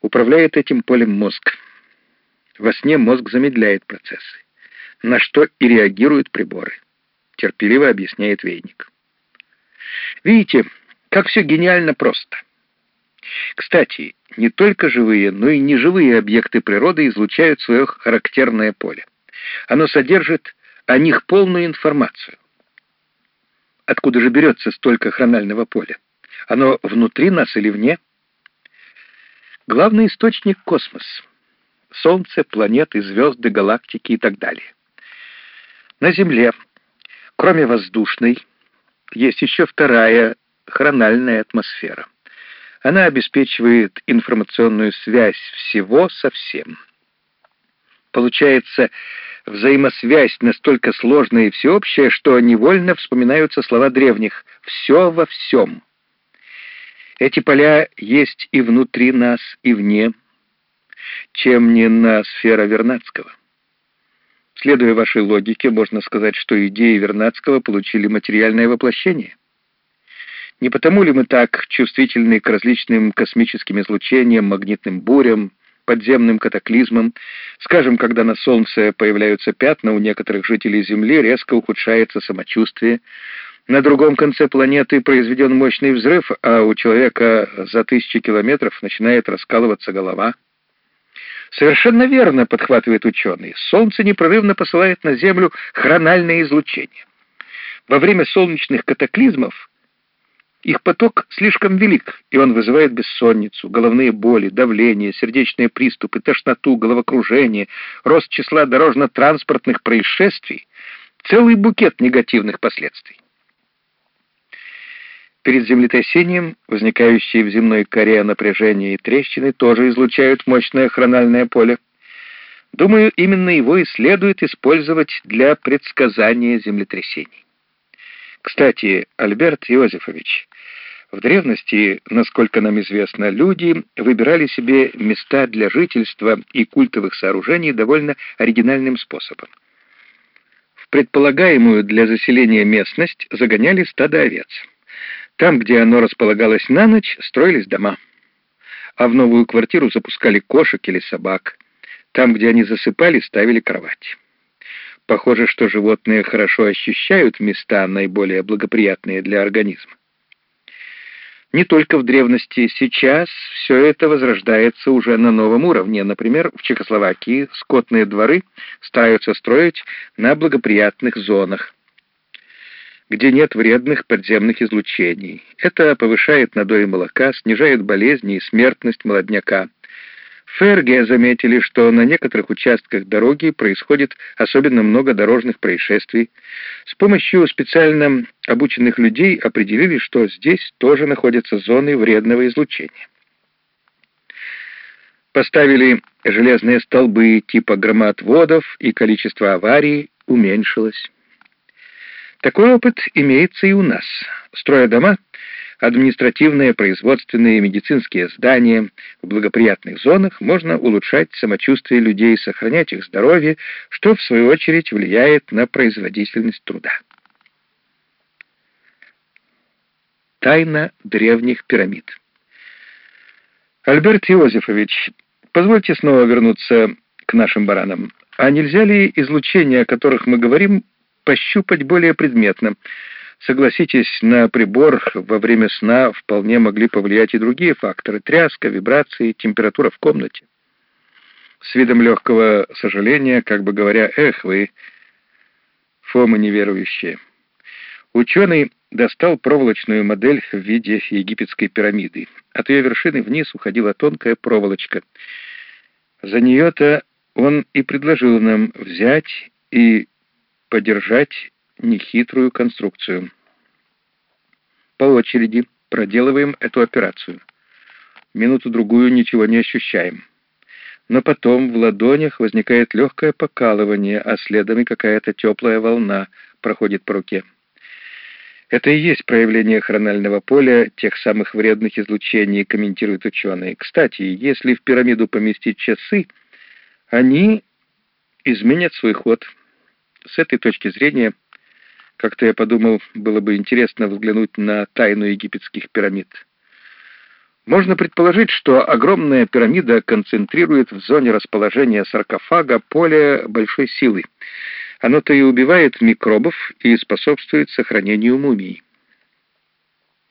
Управляет этим полем мозг. Во сне мозг замедляет процессы, на что и реагируют приборы. Терпеливо объясняет Вейник. Видите, как все гениально просто. Кстати, не только живые, но и неживые объекты природы излучают свое характерное поле. Оно содержит о них полную информацию. Откуда же берется столько хронального поля? Оно внутри нас или вне? Главный источник — космос. Солнце, планеты, звезды, галактики и так далее. На Земле, кроме воздушной, есть еще вторая хрональная атмосфера. Она обеспечивает информационную связь всего со всем. Получается, взаимосвязь настолько сложная и всеобщая, что невольно вспоминаются слова древних «все во всем». Эти поля есть и внутри нас, и вне, чем не на сфера Вернадского. Следуя вашей логике, можно сказать, что идеи Вернадского получили материальное воплощение. Не потому ли мы так чувствительны к различным космическим излучениям, магнитным бурям, подземным катаклизмам? Скажем, когда на Солнце появляются пятна, у некоторых жителей Земли резко ухудшается самочувствие, на другом конце планеты произведен мощный взрыв, а у человека за тысячи километров начинает раскалываться голова. Совершенно верно, подхватывает ученый. Солнце непрерывно посылает на Землю хрональное излучение. Во время солнечных катаклизмов их поток слишком велик, и он вызывает бессонницу, головные боли, давление, сердечные приступы, тошноту, головокружение, рост числа дорожно-транспортных происшествий, целый букет негативных последствий. Перед землетрясением возникающие в земной коре напряжения и трещины тоже излучают мощное хрональное поле. Думаю, именно его и следует использовать для предсказания землетрясений. Кстати, Альберт Иозефович, в древности, насколько нам известно, люди выбирали себе места для жительства и культовых сооружений довольно оригинальным способом. В предполагаемую для заселения местность загоняли стадо овец. Там, где оно располагалось на ночь, строились дома. А в новую квартиру запускали кошек или собак. Там, где они засыпали, ставили кровать. Похоже, что животные хорошо ощущают места, наиболее благоприятные для организма. Не только в древности, сейчас все это возрождается уже на новом уровне. Например, в Чехословакии скотные дворы стараются строить на благоприятных зонах, где нет вредных подземных излучений. Это повышает надой молока, снижает болезни и смертность молодняка. Ферге заметили, что на некоторых участках дороги происходит особенно много дорожных происшествий. С помощью специально обученных людей определили, что здесь тоже находятся зоны вредного излучения. Поставили железные столбы типа громоотводов, и количество аварий уменьшилось. Такой опыт имеется и у нас. Строя дома, административные, производственные медицинские здания в благоприятных зонах можно улучшать самочувствие людей, сохранять их здоровье, что в свою очередь влияет на производительность труда. Тайна древних пирамид. Альберт Иозефович, позвольте снова вернуться к нашим баранам. А нельзя ли излучения, о которых мы говорим, пощупать более предметно? Согласитесь, на прибор во время сна вполне могли повлиять и другие факторы — тряска, вибрации, температура в комнате. С видом легкого сожаления, как бы говоря, «Эх вы, фомы неверующие». Ученый достал проволочную модель в виде египетской пирамиды. От ее вершины вниз уходила тонкая проволочка. За нее-то он и предложил нам взять и подержать нехитрую конструкцию. По очереди проделываем эту операцию. Минуту-другую ничего не ощущаем. Но потом в ладонях возникает легкое покалывание, а следом и какая-то теплая волна проходит по руке. Это и есть проявление хронального поля тех самых вредных излучений, комментируют ученые. Кстати, если в пирамиду поместить часы, они изменят свой ход. С этой точки зрения как-то я подумал, было бы интересно взглянуть на тайну египетских пирамид. Можно предположить, что огромная пирамида концентрирует в зоне расположения саркофага поле большой силы. Оно-то и убивает микробов и способствует сохранению мумий.